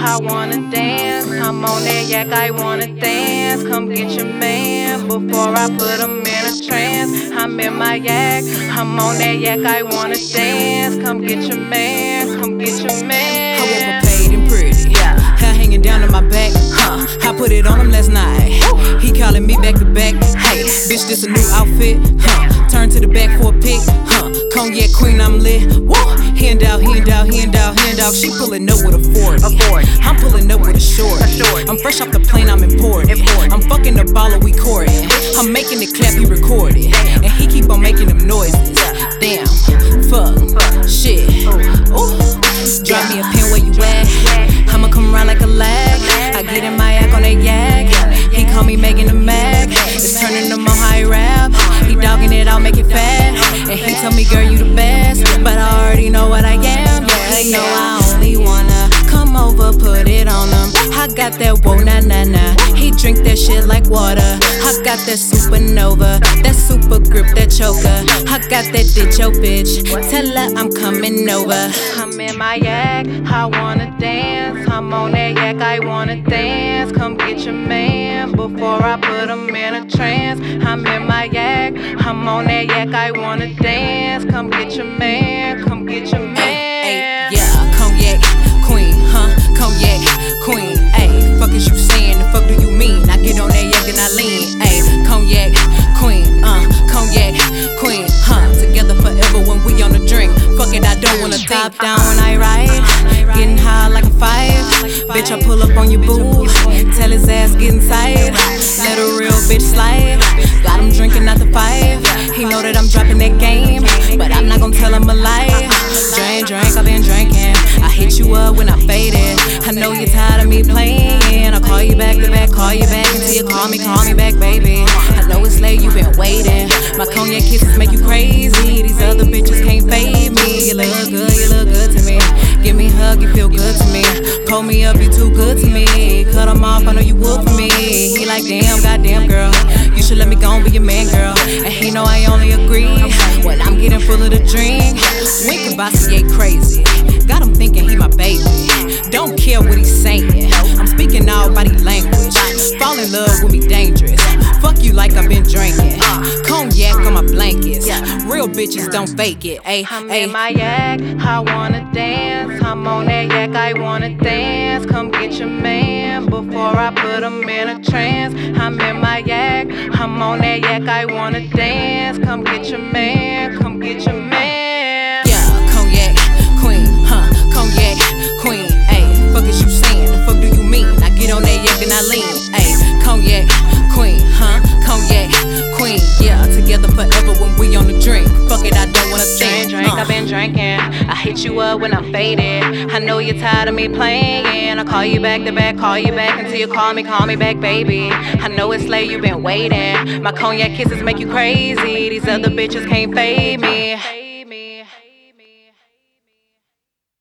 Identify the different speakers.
Speaker 1: I wanna dance. I'm on that yak, I wanna dance. Come get your man before I put him in a trance. I'm in my yak, I'm on that yak, I wanna dance. Come get your man,
Speaker 2: put it on him last night. He calling me back to back. Hey, bitch, this a new outfit. Huh. Turn to the back for a pic. Huh. Cognac queen, I'm lit. Woo. Hand out, hand out, hand out, hand out. She pulling up with a 40.
Speaker 1: A 40.
Speaker 2: I'm pulling up with a short. I'm fresh off the plane, I'm imported.
Speaker 1: Imported.
Speaker 2: I'm fucking the baller, we courting. I'm making it clap, he recorded. And he keep on making them noises. Damn, fuck. My that yak. He call me Megan the Mac. It's turning him on high rap. He dogging it, I'll make it fat. And he tell me, girl, you the best. But I already know what I am. He know I only wanna come over, put it on him. I got that whoa na na na. He drink that shit like water. I got that supernova, that super grip, that choker. I got that bitch, yo bitch. Tell her I'm coming over.
Speaker 1: I'm in my yak, I wanna dance. I'm on that yak, I wanna dance. Come get your man before I put him in a trance. I'm in my yak, I'm on that yak, I wanna dance. Come get your man, come get your man.
Speaker 2: Bitch, I pull up on your boo. Tell his ass get inside. Let a real bitch slide. Got him drinking out the five. He know that I'm dropping that game, but I'm not gonna tell him a lie. Drink, drink, I've been drinking. I hit you up when I faded. I know you're tired of me playing. I'll call you back to back, call you back until you call me, call me back, baby. I know it's late, you've been waiting. My cognac kisses make you crazy. These other bitches can't fade me. You look good, you look good to me. Give me a hug, you feel good to me. Pull me up, you too good to me. Cut 'em off, I know you would for me. He like, damn, goddamn girl. You should let me go and be your man, girl. And he know I only agree when I'm getting full of the drink. Wink and Bossier crazy. Got him thinking he my baby. Don't care what he's saying. I'm speaking all body language. Bitches don't fake it. Ayy,
Speaker 1: I'm in
Speaker 2: ayy.
Speaker 1: my yak, I wanna dance. I'm on that yak, I wanna dance. Come get your man before I put him in a trance. I'm in my yak, I'm on that yak, I wanna dance. Come get your man, come get your man.
Speaker 2: Yeah, cognac queen, huh? Cognac queen, ayy. Fuck is you saying? The fuck do you mean? I get on that yak and I lean, ayy. Cognac queen, huh? Cognac queen, yeah. Together forever when we on the drink. Fuck it, I don't wanna think.
Speaker 1: drink. I've been drinking. I hit you up when I'm faded. I know you're tired of me playing. I call you back to back, call you back until you call me, call me back, baby. I know it's late, you've been waiting. My cognac kisses make you crazy. These other bitches can't fade me.